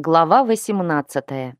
Глава 18.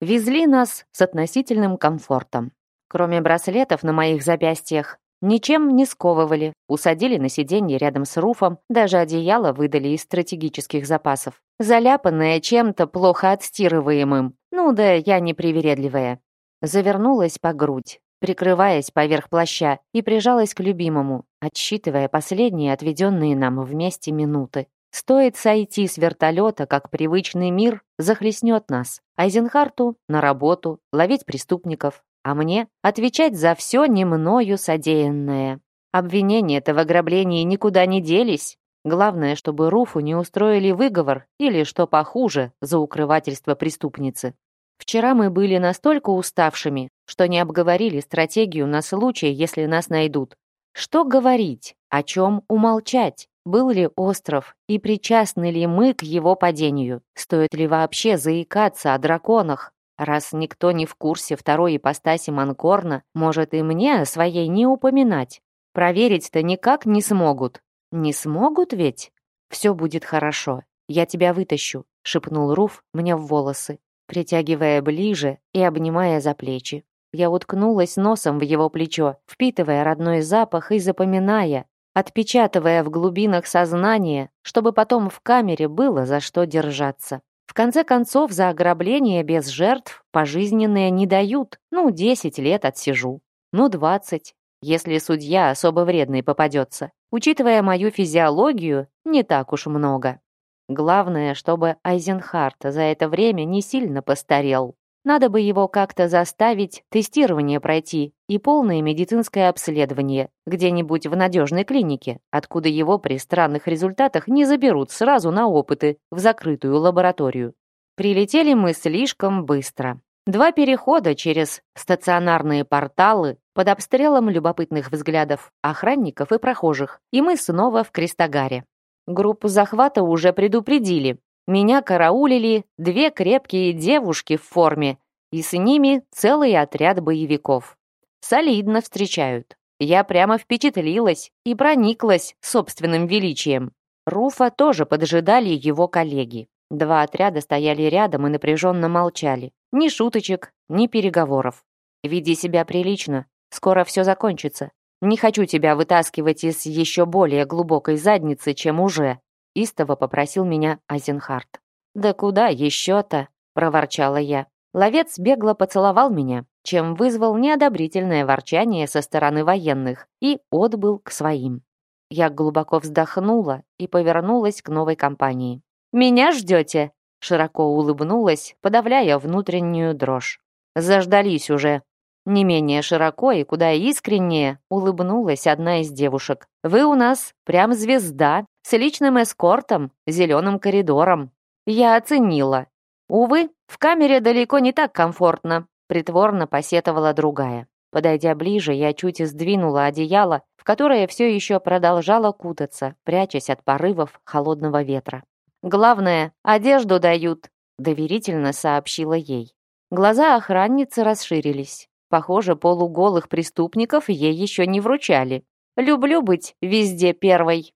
Везли нас с относительным комфортом. Кроме браслетов на моих запястьях, ничем не сковывали, усадили на сиденье рядом с Руфом, даже одеяло выдали из стратегических запасов, заляпанное чем-то плохо отстирываемым. Ну да, я не привередливая. Завернулась по грудь, прикрываясь поверх плаща, и прижалась к любимому, отсчитывая последние отведенные нам вместе минуты. Стоит сойти с вертолета, как привычный мир захлестнет нас. Айзенхарту на работу, ловить преступников, а мне отвечать за все не мною содеянное. Обвинения-то в ограблении никуда не делись. Главное, чтобы Руфу не устроили выговор или, что похуже, за укрывательство преступницы. Вчера мы были настолько уставшими, что не обговорили стратегию на случай, если нас найдут. Что говорить, о чем умолчать? Был ли остров и причастны ли мы к его падению? Стоит ли вообще заикаться о драконах? Раз никто не в курсе второй ипостаси Манкорна, может и мне о своей не упоминать. Проверить-то никак не смогут. Не смогут ведь? Все будет хорошо. Я тебя вытащу, шепнул Руф мне в волосы, притягивая ближе и обнимая за плечи. Я уткнулась носом в его плечо, впитывая родной запах и запоминая, отпечатывая в глубинах сознания, чтобы потом в камере было за что держаться. В конце концов, за ограбление без жертв пожизненные не дают. Ну, 10 лет отсижу. Ну, 20, если судья особо вредный попадется. Учитывая мою физиологию, не так уж много. Главное, чтобы Айзенхарт за это время не сильно постарел. Надо бы его как-то заставить тестирование пройти и полное медицинское обследование где-нибудь в надежной клинике, откуда его при странных результатах не заберут сразу на опыты в закрытую лабораторию. Прилетели мы слишком быстро. Два перехода через стационарные порталы под обстрелом любопытных взглядов охранников и прохожих, и мы снова в Крестогаре. Группу захвата уже предупредили, меня караулили две крепкие девушки в форме, и с ними целый отряд боевиков. Солидно встречают. Я прямо впечатлилась и прониклась собственным величием. Руфа тоже поджидали его коллеги. Два отряда стояли рядом и напряженно молчали. Ни шуточек, ни переговоров. «Веди себя прилично. Скоро все закончится. Не хочу тебя вытаскивать из еще более глубокой задницы, чем уже», истово попросил меня Айзенхарт. «Да куда еще-то?» — проворчала я. Ловец бегло поцеловал меня, чем вызвал неодобрительное ворчание со стороны военных и отбыл к своим. Я глубоко вздохнула и повернулась к новой компании. «Меня ждете?» Широко улыбнулась, подавляя внутреннюю дрожь. «Заждались уже», не менее широко и куда искреннее улыбнулась одна из девушек. «Вы у нас прям звезда, с личным эскортом, зеленым коридором». Я оценила. Увы, в камере далеко не так комфортно, притворно посетовала другая. Подойдя ближе, я чуть сдвинула одеяло, в которое все еще продолжало кутаться, прячась от порывов холодного ветра. «Главное, одежду дают», — доверительно сообщила ей. Глаза охранницы расширились. Похоже, полуголых преступников ей еще не вручали. Люблю быть везде первой.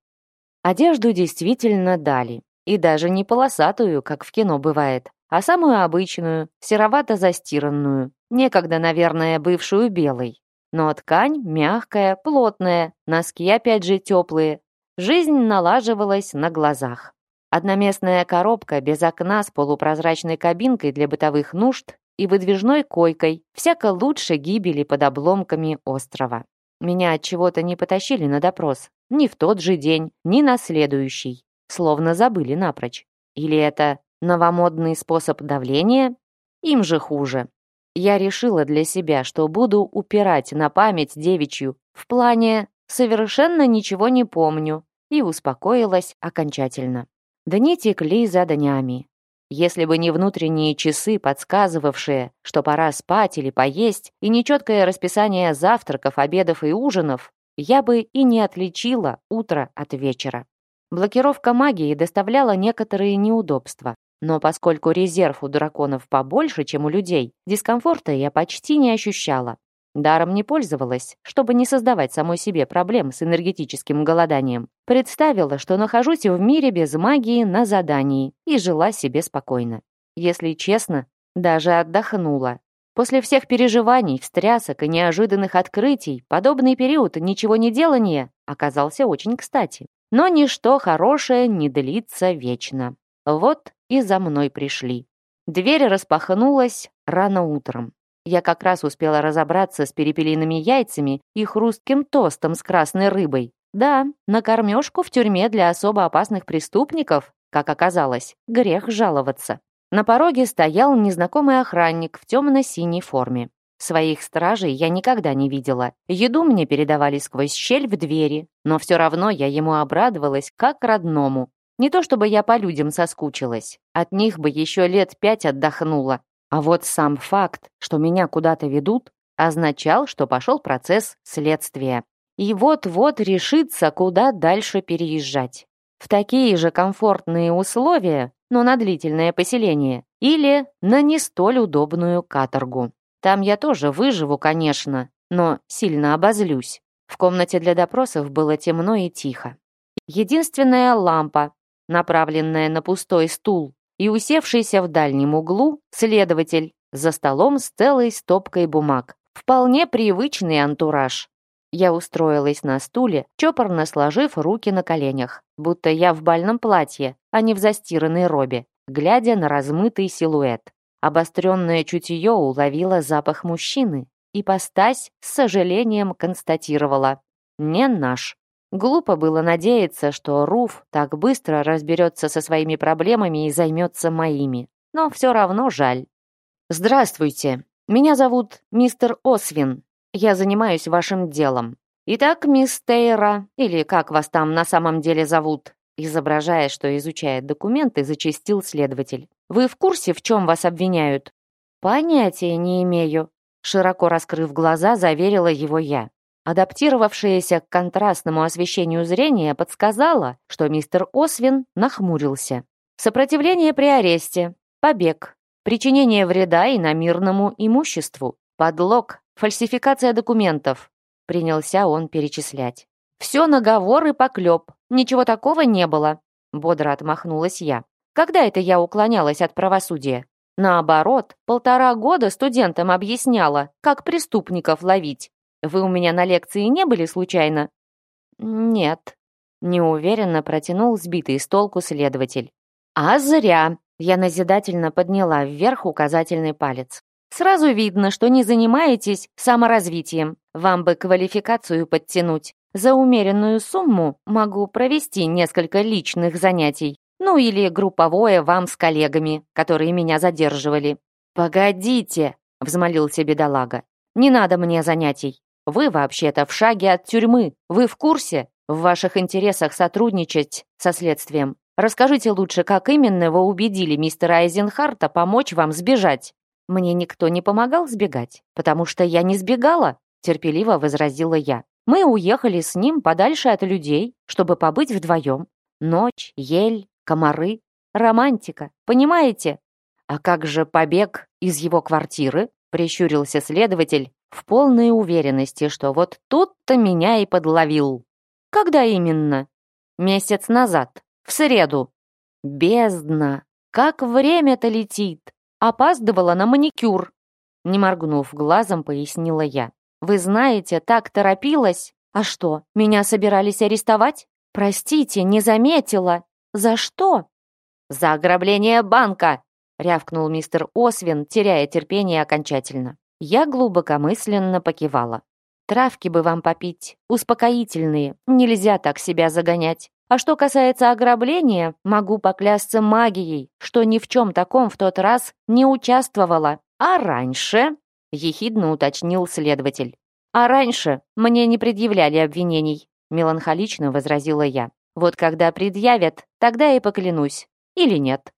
Одежду действительно дали. И даже не полосатую, как в кино бывает, а самую обычную, серовато-застиранную. Некогда, наверное, бывшую белой. Но ткань мягкая, плотная, носки опять же теплые. Жизнь налаживалась на глазах. Одноместная коробка без окна с полупрозрачной кабинкой для бытовых нужд и выдвижной койкой, всяко лучше гибели под обломками острова. Меня от чего-то не потащили на допрос. Ни в тот же день, ни на следующий. Словно забыли напрочь. Или это новомодный способ давления? Им же хуже. Я решила для себя, что буду упирать на память девичью в плане «совершенно ничего не помню» и успокоилась окончательно. Дни текли за днями. Если бы не внутренние часы, подсказывавшие, что пора спать или поесть, и нечеткое расписание завтраков, обедов и ужинов, я бы и не отличила утро от вечера. Блокировка магии доставляла некоторые неудобства. Но поскольку резерв у драконов побольше, чем у людей, дискомфорта я почти не ощущала. Даром не пользовалась, чтобы не создавать самой себе проблем с энергетическим голоданием. Представила, что нахожусь в мире без магии на задании и жила себе спокойно. если честно, даже отдохнула. После всех переживаний, встрясок и неожиданных открытий, подобный период ничего не делания оказался очень кстати. Но ничто хорошее не длится вечно. Вот и за мной пришли. Дверь распахнулась рано утром. Я как раз успела разобраться с перепелиными яйцами и хрустким тостом с красной рыбой. Да, на кормежку в тюрьме для особо опасных преступников, как оказалось, грех жаловаться. На пороге стоял незнакомый охранник в темно-синей форме. Своих стражей я никогда не видела. Еду мне передавали сквозь щель в двери, но все равно я ему обрадовалась как родному. Не то чтобы я по людям соскучилась. От них бы еще лет пять отдохнула. А вот сам факт, что меня куда-то ведут, означал, что пошел процесс следствия. И вот-вот решится, куда дальше переезжать. В такие же комфортные условия, но на длительное поселение, или на не столь удобную каторгу. Там я тоже выживу, конечно, но сильно обозлюсь. В комнате для допросов было темно и тихо. Единственная лампа, направленная на пустой стул, и усевшийся в дальнем углу следователь за столом с целой стопкой бумаг. Вполне привычный антураж. Я устроилась на стуле, чопорно сложив руки на коленях, будто я в бальном платье, а не в застиранной робе, глядя на размытый силуэт. Обостренное чутье уловило запах мужчины, и постась с сожалением констатировала «не наш». Глупо было надеяться, что Руф так быстро разберется со своими проблемами и займется моими. Но все равно жаль. «Здравствуйте. Меня зовут мистер Освин. Я занимаюсь вашим делом. Итак, мисс Тейра, или как вас там на самом деле зовут?» Изображая, что изучает документы, зачастил следователь. «Вы в курсе, в чем вас обвиняют?» «Понятия не имею», широко раскрыв глаза, заверила его я. Адаптировавшееся к контрастному освещению зрения подсказало, что мистер Освин нахмурился. Сопротивление при аресте, побег, причинение вреда иномирному имуществу, подлог, фальсификация документов. Принялся он перечислять. «Все наговор и поклеп. Ничего такого не было», — бодро отмахнулась я. «Когда это я уклонялась от правосудия? Наоборот, полтора года студентам объясняла, как преступников ловить. Вы у меня на лекции не были случайно?» «Нет», — неуверенно протянул сбитый с толку следователь. «А зря!» — я назидательно подняла вверх указательный палец. «Сразу видно, что не занимаетесь саморазвитием. Вам бы квалификацию подтянуть. За умеренную сумму могу провести несколько личных занятий. Ну или групповое вам с коллегами, которые меня задерживали». «Погодите!» — взмолился бедолага. «Не надо мне занятий. Вы вообще-то в шаге от тюрьмы. Вы в курсе? В ваших интересах сотрудничать со следствием. Расскажите лучше, как именно вы убедили мистера Айзенхарта помочь вам сбежать. Мне никто не помогал сбегать, потому что я не сбегала, терпеливо возразила я. Мы уехали с ним подальше от людей, чтобы побыть вдвоем. Ночь, ель, комары, романтика, понимаете? А как же побег из его квартиры? Прищурился следователь, в полной уверенности, что вот тут-то меня и подловил. Когда именно? Месяц назад, в среду. Бездна! Как время-то летит! Опаздывала на маникюр. Не моргнув глазом, пояснила я. Вы знаете, так торопилась. А что, меня собирались арестовать? Простите, не заметила. За что? За ограбление банка, рявкнул мистер Освин, теряя терпение окончательно. Я глубокомысленно покивала. Травки бы вам попить, успокоительные, нельзя так себя загонять. А что касается ограбления, могу поклясться магией, что ни в чем таком в тот раз не участвовала. А раньше, ехидно уточнил следователь. А раньше мне не предъявляли обвинений, меланхолично возразила я. Вот когда предъявят, тогда и поклянусь. Или нет.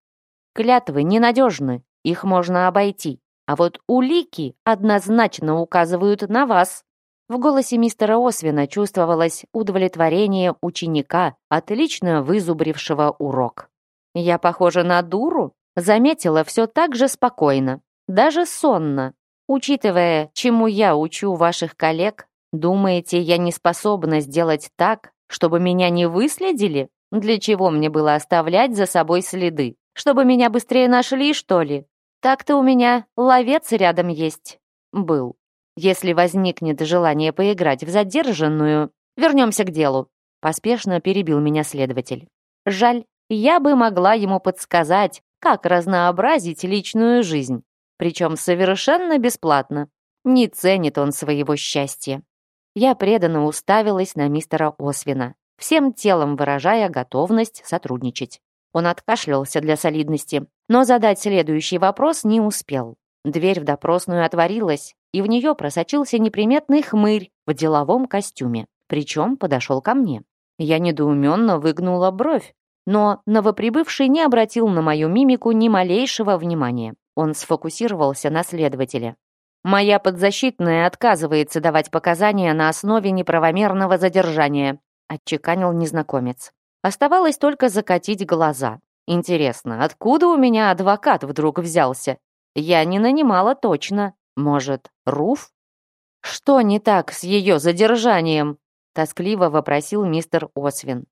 Клятвы ненадежны, их можно обойти. А вот улики однозначно указывают на вас. В голосе мистера Освина чувствовалось удовлетворение ученика, отлично вызубрившего урок. Я похожа на дуру? Заметила все так же спокойно, даже сонно. Учитывая, чему я учу ваших коллег, думаете, я не способна сделать так, чтобы меня не выследили? Для чего мне было оставлять за собой следы? Чтобы меня быстрее нашли, что ли? Так-то у меня ловец рядом есть. Был. Если возникнет желание поиграть в задержанную, вернемся к делу. Поспешно перебил меня следователь. Жаль, я бы могла ему подсказать, как разнообразить личную жизнь. Причем совершенно бесплатно. Не ценит он своего счастья. Я преданно уставилась на мистера Освина, всем телом выражая готовность сотрудничать. Он откашлялся для солидности, но задать следующий вопрос не успел. Дверь в допросную отворилась, и в нее просочился неприметный хмырь в деловом костюме, причем подошел ко мне. Я недоуменно выгнула бровь, но новоприбывший не обратил на мою мимику ни малейшего внимания. Он сфокусировался на следователе. «Моя подзащитная отказывается давать показания на основе неправомерного задержания», отчеканил незнакомец. Оставалось только закатить глаза. Интересно, откуда у меня адвокат вдруг взялся? Я не нанимала точно. Может, Руф? Что не так с ее задержанием? Тоскливо вопросил мистер Освин.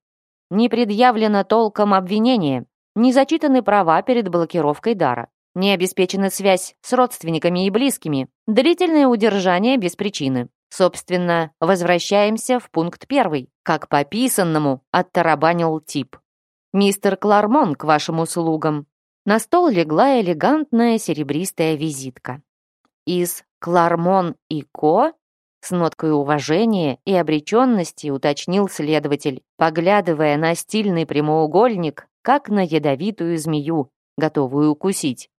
Не предъявлено толком обвинение, не зачитаны права перед блокировкой дара, не обеспечена связь с родственниками и близкими, длительное удержание без причины. Собственно, возвращаемся в пункт первый. Как по писанному оттарабанил тип. «Мистер Клармон к вашим услугам». На стол легла элегантная серебристая визитка. Из «Клармон и Ко» с ноткой уважения и обреченности уточнил следователь, поглядывая на стильный прямоугольник, как на ядовитую змею, готовую укусить.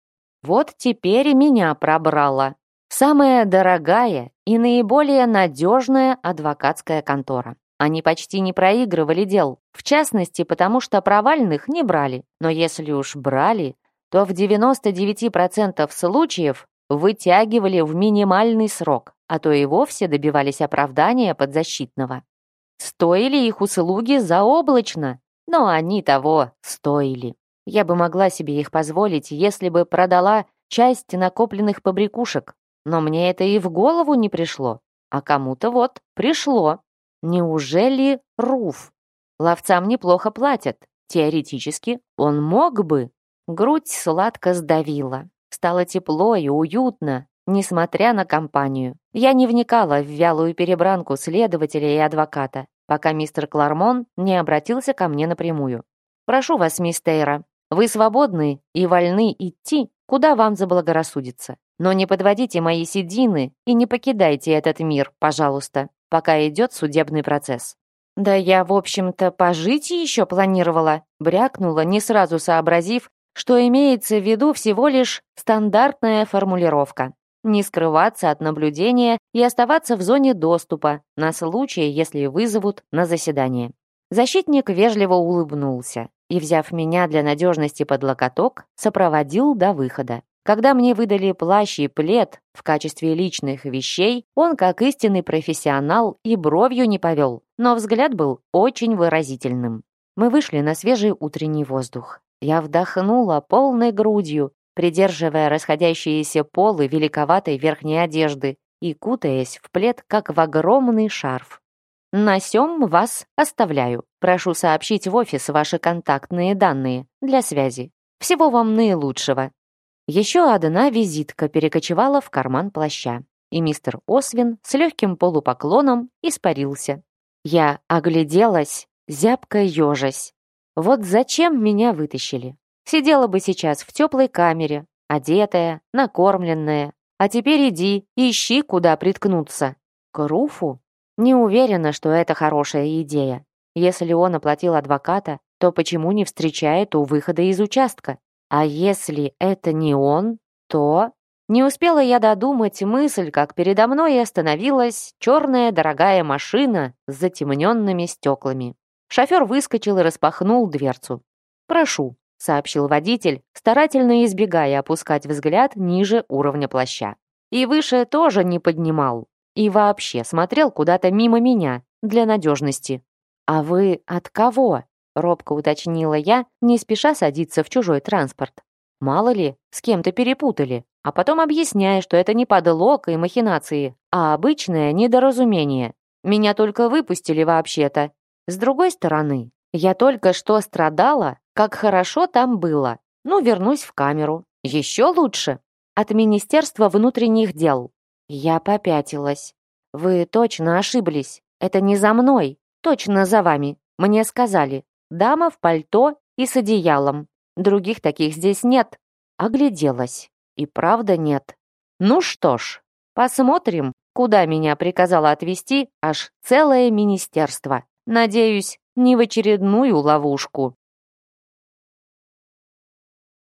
Вот теперь меня пробрало. Самая дорогая и наиболее надежная адвокатская контора. Они почти не проигрывали дел, в частности, потому что провальных не брали. Но если уж брали, то в 99% случаев вытягивали в минимальный срок, а то и вовсе добивались оправдания подзащитного. Стоили их услуги заоблачно, но они того стоили. Я бы могла себе их позволить, если бы продала часть накопленных побрякушек, но мне это и в голову не пришло. А кому-то вот пришло. Неужели Руф? Ловцам неплохо платят. Теоретически он мог бы. Грудь сладко сдавила. Стало тепло и уютно, несмотря на компанию. Я не вникала в вялую перебранку следователя и адвоката, пока мистер Клармон не обратился ко мне напрямую. «Прошу вас, мисс Тейра, вы свободны и вольны идти, куда вам заблагорассудится. Но не подводите мои седины и не покидайте этот мир, пожалуйста, пока идет судебный процесс». «Да я, в общем-то, пожить еще планировала», брякнула, не сразу сообразив, что имеется в виду всего лишь стандартная формулировка. Не скрываться от наблюдения и оставаться в зоне доступа на случай, если вызовут на заседание. Защитник вежливо улыбнулся и, взяв меня для надежности под локоток, сопроводил до выхода. Когда мне выдали плащ и плед в качестве личных вещей, он, как истинный профессионал, и бровью не повел, но взгляд был очень выразительным. Мы вышли на свежий утренний воздух. Я вдохнула полной грудью, придерживая расходящиеся полы великоватой верхней одежды и кутаясь в плед, как в огромный шарф. На сём вас оставляю. Прошу сообщить в офис ваши контактные данные для связи. Всего вам наилучшего. Еще одна визитка перекочевала в карман плаща, и мистер Освин с легким полупоклоном испарился. Я огляделась, зябко ежась. Вот зачем меня вытащили? Сидела бы сейчас в теплой камере, одетая, накормленная. А теперь иди, ищи, куда приткнуться. К Руфу? Не уверена, что это хорошая идея. Если он оплатил адвоката, то почему не встречает у выхода из участка? А если это не он, то... Не успела я додумать мысль, как передо мной остановилась черная дорогая машина с затемненными стеклами. Шофер выскочил и распахнул дверцу. «Прошу», — сообщил водитель, старательно избегая опускать взгляд ниже уровня плаща. И выше тоже не поднимал. И вообще смотрел куда-то мимо меня, для надежности. «А вы от кого?» робко уточнила я, не спеша садиться в чужой транспорт. Мало ли, с кем-то перепутали, а потом объясняя, что это не подлог и махинации, а обычное недоразумение. Меня только выпустили вообще-то. С другой стороны, я только что страдала, как хорошо там было. Ну, вернусь в камеру. Еще лучше. От Министерства внутренних дел. Я попятилась. Вы точно ошиблись. Это не за мной. Точно за вами. Мне сказали. Дама в пальто и с одеялом. Других таких здесь нет. Огляделась. И правда нет. Ну что ж, посмотрим, куда меня приказало отвезти аж целое министерство. Надеюсь, не в очередную ловушку.